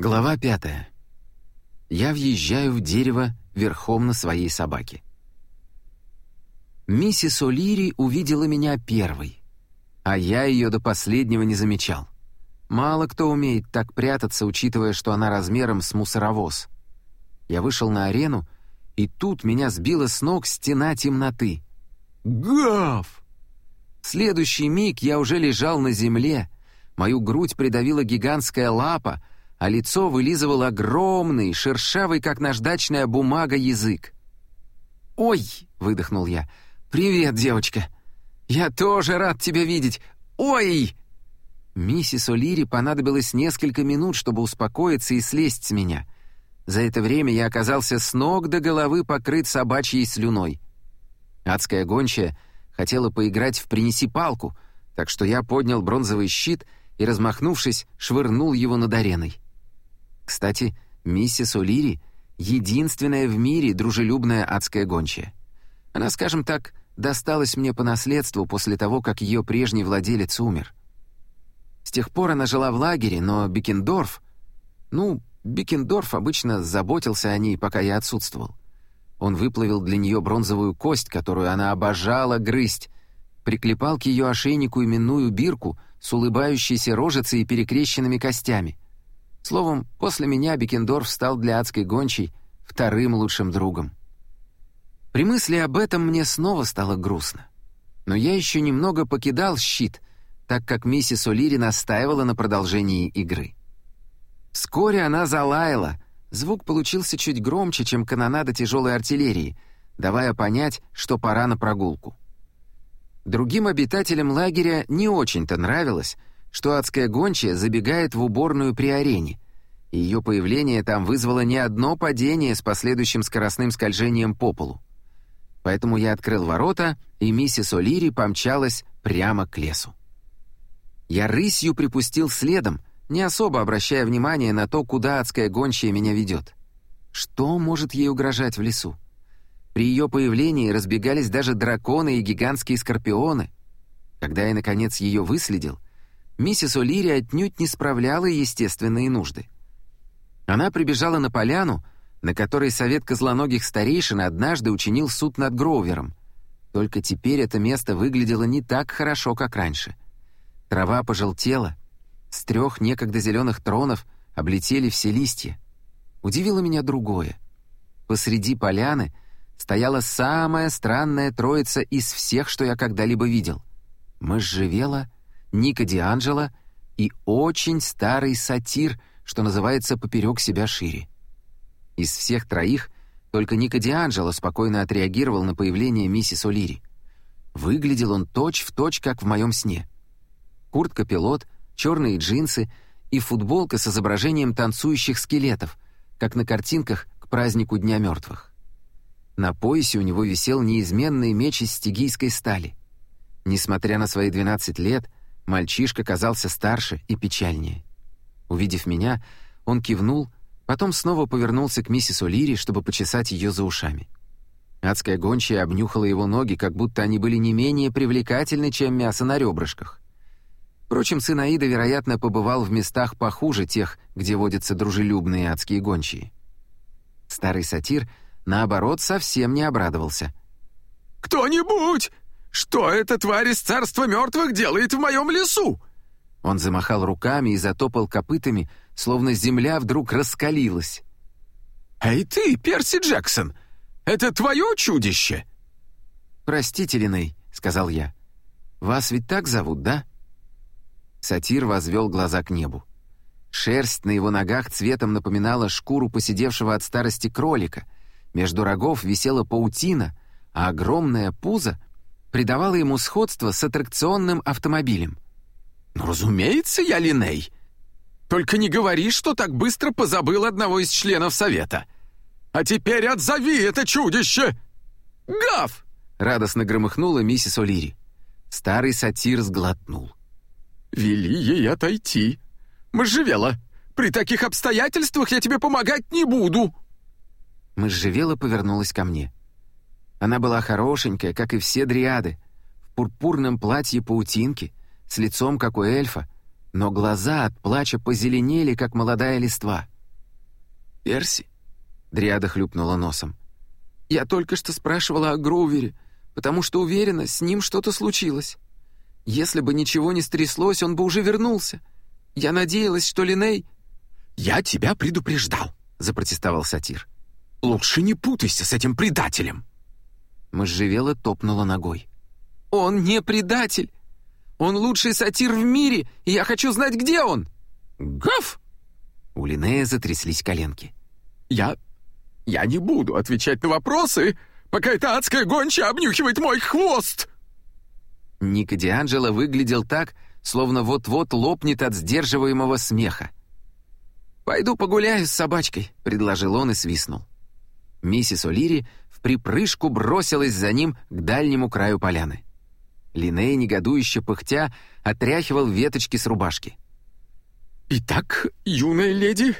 Глава пятая. Я въезжаю в дерево верхом на своей собаке. Миссис О'Лири увидела меня первой, а я ее до последнего не замечал. Мало кто умеет так прятаться, учитывая, что она размером с мусоровоз. Я вышел на арену, и тут меня сбила с ног стена темноты. Гав! В следующий миг я уже лежал на земле, мою грудь придавила гигантская лапа — а лицо вылизывал огромный, шершавый, как наждачная бумага, язык. «Ой!» — выдохнул я. «Привет, девочка! Я тоже рад тебя видеть! Ой!» Миссис О'Лири понадобилось несколько минут, чтобы успокоиться и слезть с меня. За это время я оказался с ног до головы покрыт собачьей слюной. Адская гончая хотела поиграть в «принеси палку», так что я поднял бронзовый щит и, размахнувшись, швырнул его над ареной. Кстати, миссис О'Лири — единственная в мире дружелюбная адская гончая. Она, скажем так, досталась мне по наследству после того, как ее прежний владелец умер. С тех пор она жила в лагере, но Бекендорф... Ну, Бекендорф обычно заботился о ней, пока я отсутствовал. Он выплавил для нее бронзовую кость, которую она обожала грызть, приклепал к ее ошейнику именную бирку с улыбающейся рожицей и перекрещенными костями — Словом, после меня Бекендорф стал для адской гончей вторым лучшим другом. При мысли об этом мне снова стало грустно. Но я еще немного покидал щит, так как миссис О'Лири настаивала на продолжении игры. Вскоре она залаяла. Звук получился чуть громче, чем канонада тяжелой артиллерии, давая понять, что пора на прогулку. Другим обитателям лагеря не очень-то нравилось, что адская гончая забегает в уборную при арене, ее появление там вызвало не одно падение с последующим скоростным скольжением по полу. Поэтому я открыл ворота, и миссис О'Лири помчалась прямо к лесу. Я рысью припустил следом, не особо обращая внимания на то, куда адская гончая меня ведет. Что может ей угрожать в лесу? При ее появлении разбегались даже драконы и гигантские скорпионы. Когда я, наконец, ее выследил — миссис О'Лири отнюдь не справляла естественные нужды. Она прибежала на поляну, на которой совет козлоногих старейшин однажды учинил суд над Гроувером. Только теперь это место выглядело не так хорошо, как раньше. Трава пожелтела, с трех некогда зеленых тронов облетели все листья. Удивило меня другое. Посреди поляны стояла самая странная троица из всех, что я когда-либо видел. Можжевела — Ника Дианджело и очень старый сатир, что называется поперек себя шире. Из всех троих только Ника Дианджело спокойно отреагировал на появление миссис О'Лири. Выглядел он точь-в-точь, как в моем сне. Куртка-пилот, черные джинсы и футболка с изображением танцующих скелетов, как на картинках к празднику Дня мертвых. На поясе у него висел неизменный меч из стигийской стали. Несмотря на свои 12 лет, Мальчишка казался старше и печальнее. Увидев меня, он кивнул, потом снова повернулся к миссис О'Лири, чтобы почесать ее за ушами. Адская гончая обнюхала его ноги, как будто они были не менее привлекательны, чем мясо на ребрышках. Впрочем, сын Аида, вероятно, побывал в местах похуже тех, где водятся дружелюбные адские гончие. Старый сатир, наоборот, совсем не обрадовался. «Кто-нибудь! Что эта тварь из царства мертвых делает в моем лесу?» Он замахал руками и затопал копытами, словно земля вдруг раскалилась. «Эй ты, Перси Джексон, это твое чудище?» «Простите, Линей», — сказал я. «Вас ведь так зовут, да?» Сатир возвел глаза к небу. Шерсть на его ногах цветом напоминала шкуру посидевшего от старости кролика. Между рогов висела паутина, а огромное пузо придавало ему сходство с аттракционным автомобилем. «Ну, разумеется, я Линей. Только не говори, что так быстро позабыл одного из членов Совета. А теперь отзови это чудище!» «Гав!» — радостно громыхнула миссис О'Лири. Старый сатир сглотнул. «Вели ей отойти. Можжевела, при таких обстоятельствах я тебе помогать не буду!» Можжевела повернулась ко мне. Она была хорошенькая, как и все дриады, в пурпурном платье паутинки, с лицом, как у эльфа, но глаза от плача позеленели, как молодая листва. «Перси?» — Дриада хлюпнула носом. «Я только что спрашивала о Гроувере, потому что уверена, с ним что-то случилось. Если бы ничего не стряслось, он бы уже вернулся. Я надеялась, что Линей...» «Я тебя предупреждал», — запротестовал сатир. «Лучше не путайся с этим предателем». Можжевела топнула ногой. «Он не предатель! Он лучший сатир в мире, и я хочу знать, где он!» «Гав!» У Линнея затряслись коленки. «Я... я не буду отвечать на вопросы, пока эта адская гонча обнюхивает мой хвост!» Ника Дианджело выглядел так, словно вот-вот лопнет от сдерживаемого смеха. «Пойду погуляю с собачкой», — предложил он и свистнул. Миссис О'Лири в припрыжку бросилась за ним к дальнему краю поляны. Линей, негодующе пыхтя, отряхивал веточки с рубашки. «Итак, юная леди,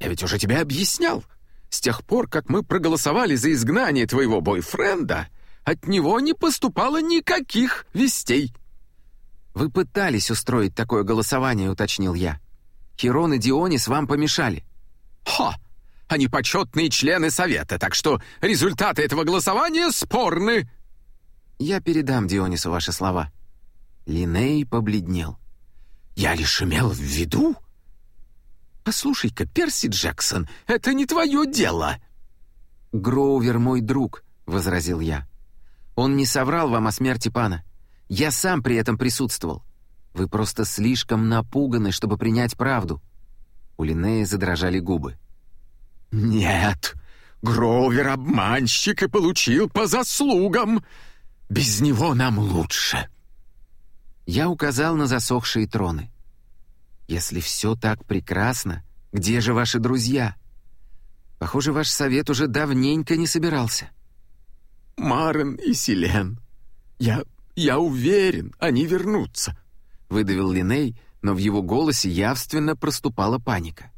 я ведь уже тебе объяснял. С тех пор, как мы проголосовали за изгнание твоего бойфренда, от него не поступало никаких вестей». «Вы пытались устроить такое голосование», — уточнил я. «Херон и Дионис вам помешали». «Ха! Они почетные члены Совета, так что результаты этого голосования спорны!» «Я передам Дионису ваши слова». Линей побледнел. «Я лишь имел в виду...» «Послушай-ка, Перси Джексон, это не твое дело!» «Гроувер мой друг», — возразил я. «Он не соврал вам о смерти пана. Я сам при этом присутствовал. Вы просто слишком напуганы, чтобы принять правду». У Линнея задрожали губы. «Нет, Гроувер обманщик и получил по заслугам. Без него нам лучше». Я указал на засохшие троны. «Если все так прекрасно, где же ваши друзья? Похоже, ваш совет уже давненько не собирался». «Марен и Селен. Я... я уверен, они вернутся», — выдавил Линей, но в его голосе явственно проступала паника.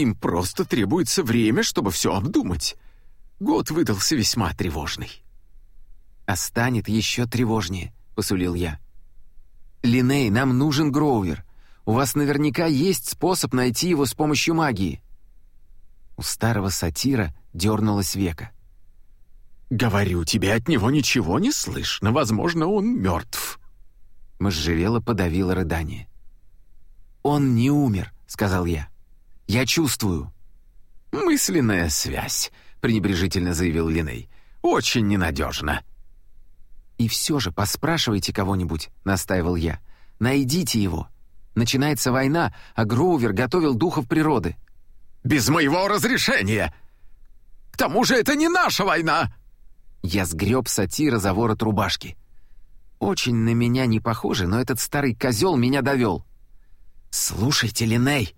«Им просто требуется время, чтобы все обдумать. Год выдался весьма тревожный». «А станет еще тревожнее», — посулил я. «Линей, нам нужен Гроувер. У вас наверняка есть способ найти его с помощью магии». У старого сатира дернулось века. «Говорю тебе, от него ничего не слышно. Возможно, он мертв». Можжевела подавила рыдание. «Он не умер», — сказал я. «Я чувствую». «Мысленная связь», — пренебрежительно заявил Линей. «Очень ненадежно». «И все же поспрашивайте кого-нибудь», — настаивал я. «Найдите его. Начинается война, а Гроувер готовил духов природы». «Без моего разрешения! К тому же это не наша война!» Я сгреб сатира за ворот рубашки. Очень на меня не похоже, но этот старый козел меня довел. «Слушайте, Линей,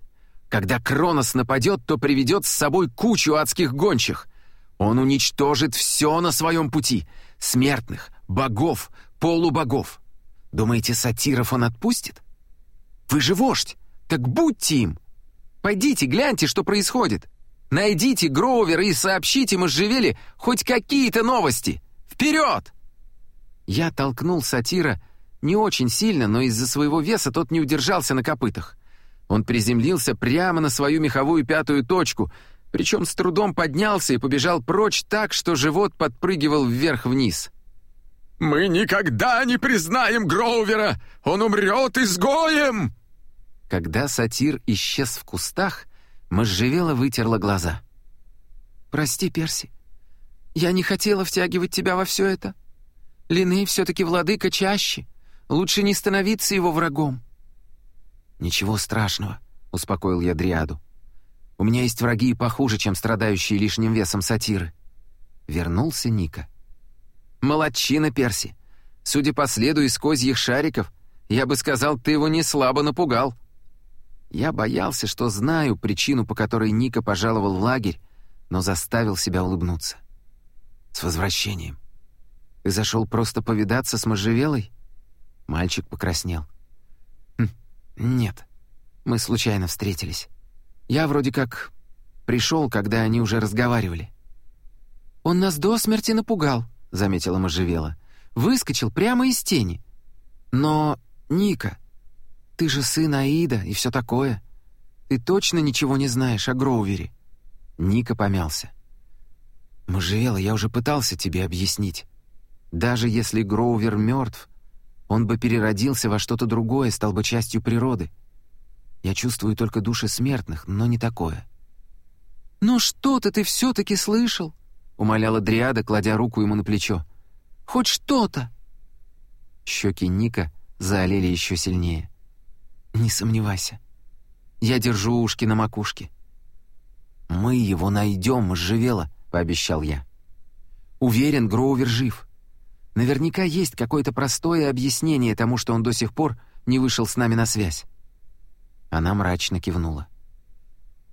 когда Кронос нападет, то приведет с собой кучу адских гончих. Он уничтожит все на своем пути. Смертных, богов, полубогов. Думаете, сатиров он отпустит? Вы же вождь, так будьте им. Пойдите, гляньте, что происходит. Найдите Гроувера и сообщите Можжевеле хоть какие-то новости. Вперед!» Я толкнул сатира не очень сильно, но из-за своего веса тот не удержался на копытах. Он приземлился прямо на свою меховую пятую точку, причем с трудом поднялся и побежал прочь так, что живот подпрыгивал вверх-вниз. «Мы никогда не признаем Гроувера! Он умрет изгоем!» Когда сатир исчез в кустах, Можжевела вытерла глаза. «Прости, Перси. Я не хотела втягивать тебя во все это. Линей все-таки владыка чаще. Лучше не становиться его врагом». «Ничего страшного», — успокоил я Дриаду. «У меня есть враги и похуже, чем страдающие лишним весом сатиры». Вернулся Ника. «Молодчина, Перси. Судя по следу из козьих шариков, я бы сказал, ты его не слабо напугал». Я боялся, что знаю причину, по которой Ника пожаловал в лагерь, но заставил себя улыбнуться. «С возвращением. Ты зашел просто повидаться с можжевелой?» Мальчик покраснел. «Хм, «Нет, мы случайно встретились. Я вроде как пришел, когда они уже разговаривали». «Он нас до смерти напугал», — заметила можжевела. «Выскочил прямо из тени. Но, Ника, Ты же сын Аида и все такое. Ты точно ничего не знаешь о Гроувере?» Ника помялся. «Можжевела, я уже пытался тебе объяснить. Даже если Гроувер мертв, он бы переродился во что-то другое, стал бы частью природы. Я чувствую только души смертных, но не такое». «Ну что-то ты все-таки слышал?» — умоляла Дриада, кладя руку ему на плечо. «Хоть что-то!» Щеки Ника заолели еще сильнее. «Не сомневайся. Я держу ушки на макушке». «Мы его найдем, можжевела», — пообещал я. «Уверен, Гроувер жив. Наверняка есть какое-то простое объяснение тому, что он до сих пор не вышел с нами на связь». Она мрачно кивнула.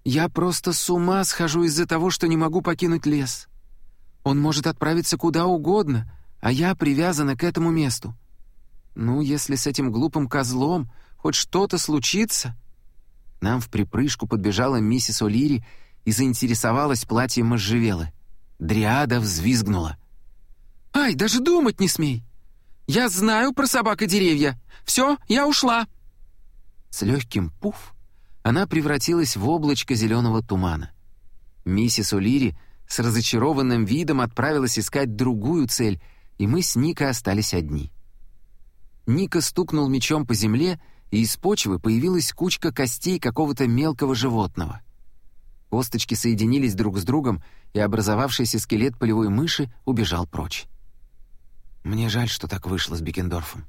«Я просто с ума схожу из-за того, что не могу покинуть лес. Он может отправиться куда угодно, а я привязана к этому месту. Ну, если с этим глупым козлом хоть что-то случится...» Нам в припрыжку подбежала миссис О'Лири и заинтересовалась платьем можжевелы. Дриада взвизгнула. «Ай, даже думать не смей! Я знаю про собак и деревья. Все, я ушла!» С легким пуф она превратилась в облачко зеленого тумана. Миссис О'Лири с разочарованным видом отправилась искать другую цель, и мы с Ника остались одни. Ника стукнул мечом по земле, и из почвы появилась кучка костей какого-то мелкого животного. Косточки соединились друг с другом, и образовавшийся скелет полевой мыши убежал прочь. Мне жаль, что так вышло с Бекендорфом.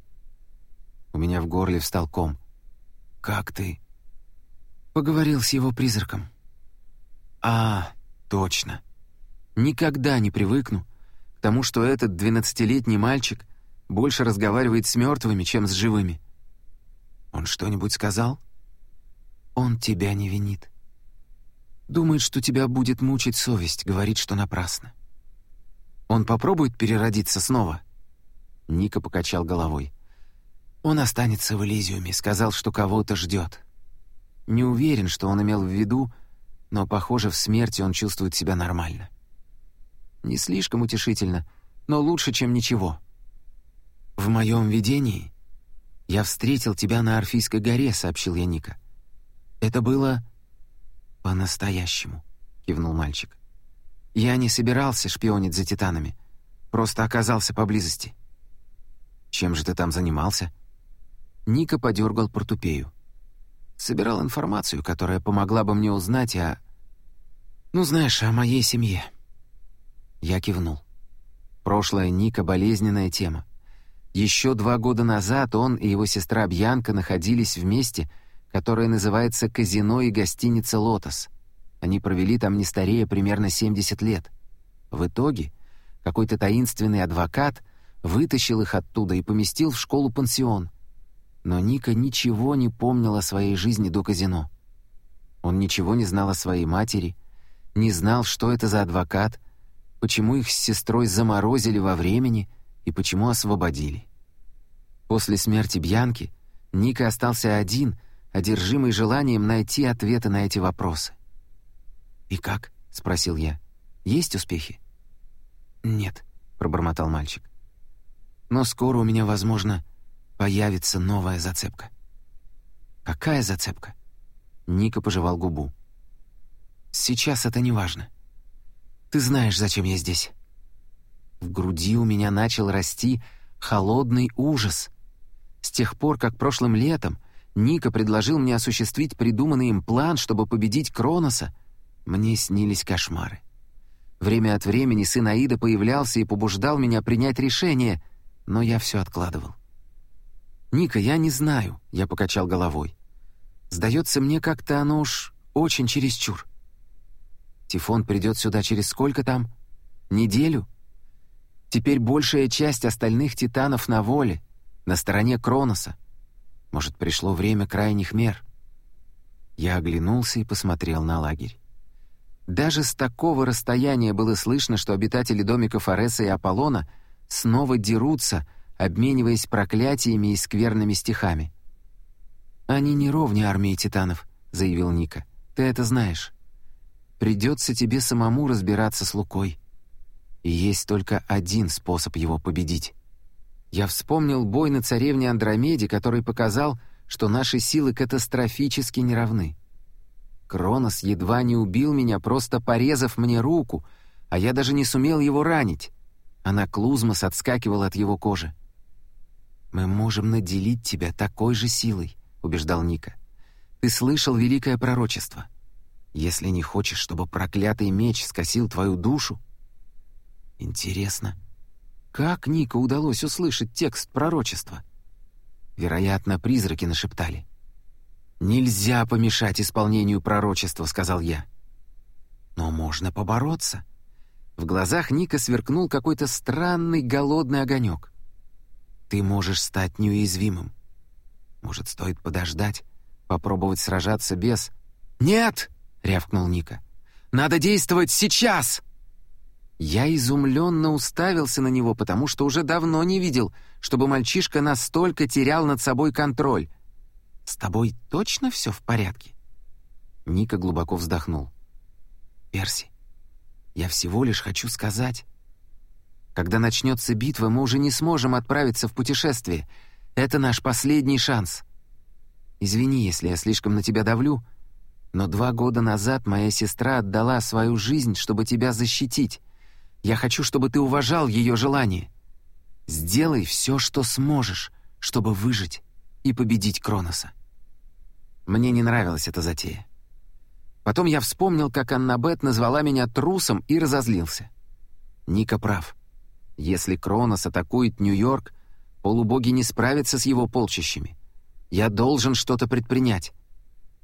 У меня в горле встал ком. «Как ты?» Поговорил с его призраком. «А, точно. Никогда не привыкну к тому, что этот двенадцатилетний мальчик больше разговаривает с мертвыми, чем с живыми. Он что-нибудь сказал? Он тебя не винит. Думает, что тебя будет мучить совесть, говорит, что напрасно. Он попробует переродиться снова?» Ника покачал головой. «Он останется в Элизиуме, сказал, что кого-то ждет. Не уверен, что он имел в виду, но, похоже, в смерти он чувствует себя нормально. Не слишком утешительно, но лучше, чем ничего. В моем видении я встретил тебя на Орфийской горе, сообщил я Ника. Это было по-настоящему, кивнул мальчик. Я не собирался шпионить за титанами, просто оказался поблизости. Чем же ты там занимался? Ника подергал портупею. Собирал информацию, которая помогла бы мне узнать о... Ну, знаешь, о моей семье. Я кивнул. Прошлое Ника — болезненная тема. Еще два года назад он и его сестра Бьянка находились в месте, которое называется казино и гостиница «Лотос». Они провели там не старее примерно 70 лет. В итоге какой-то таинственный адвокат вытащил их оттуда и поместил в школу-пансион. Но Ника ничего не помнил о своей жизни до казино. Он ничего не знал о своей матери, не знал, что это за адвокат, почему их с сестрой заморозили во времени — и почему освободили. После смерти Бьянки Ника остался один, одержимый желанием найти ответы на эти вопросы. «И как?» — спросил я. «Есть успехи?» «Нет», — пробормотал мальчик. «Но скоро у меня, возможно, появится новая зацепка». «Какая зацепка?» Ника пожевал губу. «Сейчас это не важно. Ты знаешь, зачем я здесь. В груди у меня начал расти холодный ужас. С тех пор, как прошлым летом Ника предложил мне осуществить придуманный им план, чтобы победить Кроноса, мне снились кошмары. Время от времени сын Аида появлялся и побуждал меня принять решение, но я все откладывал. «Ника, я не знаю», — я покачал головой. «Сдается мне как-то оно уж очень чересчур. Тифон придет сюда через сколько там? Неделю? Теперь большая часть остальных титанов на воле, на стороне Кроноса. Может, пришло время крайних мер. Я оглянулся и посмотрел на лагерь. Даже с такого расстояния было слышно, что обитатели домиков Ареса и Аполлона снова дерутся, обмениваясь проклятиями и скверными стихами. «Они не ровнее армии титанов», — заявил Ника. «Ты это знаешь. Придется тебе самому разбираться с Лукой. И есть только один способ его победить. Я вспомнил бой на царевне Андромеде, который показал, что наши силы катастрофически неравны. Кронос едва не убил меня, просто порезав мне руку, а я даже не сумел его ранить. Она клузмос отскакивала от его кожи. «Мы можем наделить тебя такой же силой», — убеждал Ника. «Ты слышал великое пророчество. Если не хочешь, чтобы проклятый меч скосил твою душу...» «Интересно, как Ника удалось услышать текст пророчества?» Вероятно, призраки нашептали. «Нельзя помешать исполнению пророчества», — сказал я. «Но можно побороться». В глазах Ника сверкнул какой-то странный голодный огонек. «Ты можешь стать неуязвимым. Может, стоит подождать, попробовать сражаться без...» «Нет!» — рявкнул Ника. «Надо действовать сейчас!» Я изумленно уставился на него, потому что уже давно не видел, чтобы мальчишка настолько терял над собой контроль. «С тобой точно все в порядке?» Ника глубоко вздохнул. «Перси, я всего лишь хочу сказать. Когда начнется битва, мы уже не сможем отправиться в путешествие. Это наш последний шанс. Извини, если я слишком на тебя давлю, но два года назад моя сестра отдала свою жизнь, чтобы тебя защитить. Я хочу, чтобы ты уважал ее желание. Сделай все, что сможешь, чтобы выжить и победить Кроноса». Мне не нравилась эта затея. Потом я вспомнил, как Аннабет назвала меня трусом и разозлился. Ника прав. Если Кронос атакует Нью-Йорк, полубоги не справятся с его полчищами. Я должен что-то предпринять.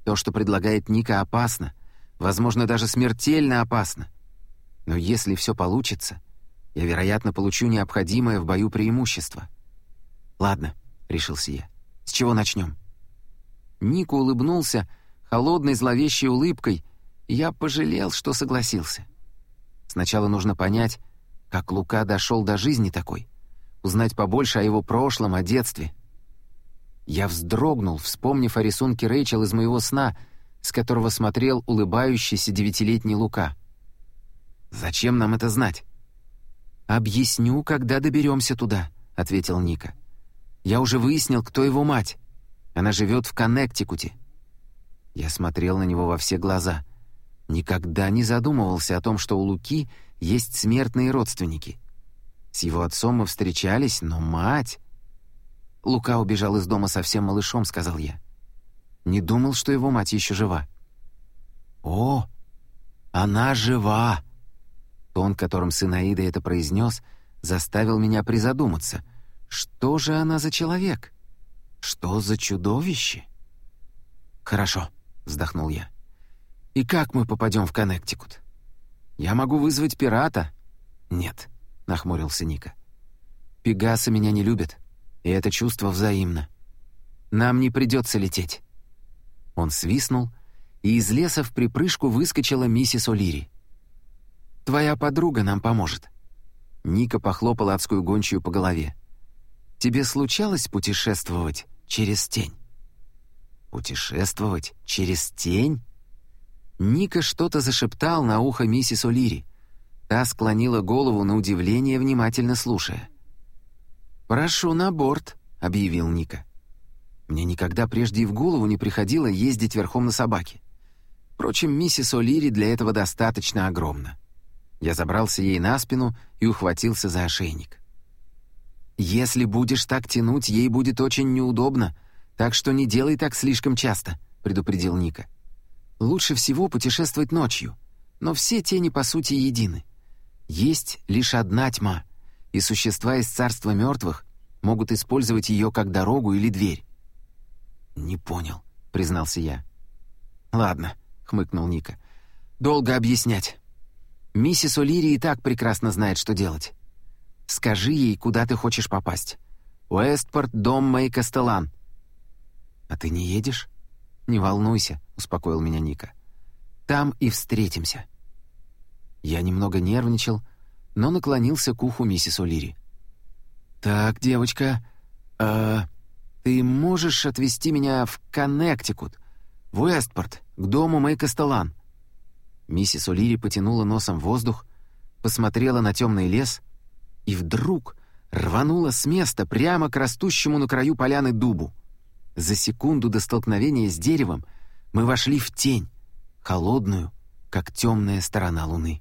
То, что предлагает Ника, опасно, возможно, даже смертельно опасно. Но если все получится, я, вероятно, получу необходимое в бою преимущество. «Ладно», — решился я, — «с чего начнем?» Ник улыбнулся холодной зловещей улыбкой, я пожалел, что согласился. Сначала нужно понять, как Лука дошел до жизни такой, узнать побольше о его прошлом, о детстве. Я вздрогнул, вспомнив о рисунке Рэйчел из моего сна, с которого смотрел улыбающийся девятилетний Лука — «Зачем нам это знать?» «Объясню, когда доберемся туда», — ответил Ника. «Я уже выяснил, кто его мать. Она живет в Коннектикуте». Я смотрел на него во все глаза. Никогда не задумывался о том, что у Луки есть смертные родственники. С его отцом мы встречались, но мать... Лука убежал из дома совсем малышом, сказал я. Не думал, что его мать еще жива. «О, она жива!» Тон, которым сын Аида это произнес, заставил меня призадуматься. Что же она за человек? Что за чудовище? «Хорошо», — вздохнул я. «И как мы попадем в Коннектикут? Я могу вызвать пирата?» «Нет», — нахмурился Ника. «Пегасы меня не любят, и это чувство взаимно. Нам не придется лететь». Он свистнул, и из леса в припрыжку выскочила миссис О'Лири. Твоя подруга нам поможет». Ника похлопала адскую гончую по голове. «Тебе случалось путешествовать через тень?» «Путешествовать через тень?» Ника что-то зашептал на ухо миссис О'Лири. Та склонила голову на удивление, внимательно слушая. «Прошу на борт», — объявил Ника. Мне никогда прежде и в голову не приходило ездить верхом на собаке. Впрочем, миссис О'Лири для этого достаточно огромна. Я забрался ей на спину и ухватился за ошейник. «Если будешь так тянуть, ей будет очень неудобно, так что не делай так слишком часто», — предупредил Ника. «Лучше всего путешествовать ночью, но все тени по сути едины. Есть лишь одна тьма, и существа из царства мертвых могут использовать ее как дорогу или дверь». «Не понял», — признался я. «Ладно», — хмыкнул Ника. «Долго объяснять. Миссис О'Лири и так прекрасно знает, что делать. Скажи ей, куда ты хочешь попасть. Уэстпорт, дом Мэй Кастелан. А ты не едешь? Не волнуйся, успокоил меня Ника. Там и встретимся. Я немного нервничал, но наклонился к уху миссис О'Лири. «Так, девочка, э, ты можешь отвезти меня в Коннектикут, в Уэстпорт, к дому Мэй Кастелан?» Миссис О'Лири потянула носом воздух, посмотрела на темный лес и вдруг рванула с места прямо к растущему на краю поляны дубу. За секунду до столкновения с деревом мы вошли в тень, холодную, как темная сторона луны.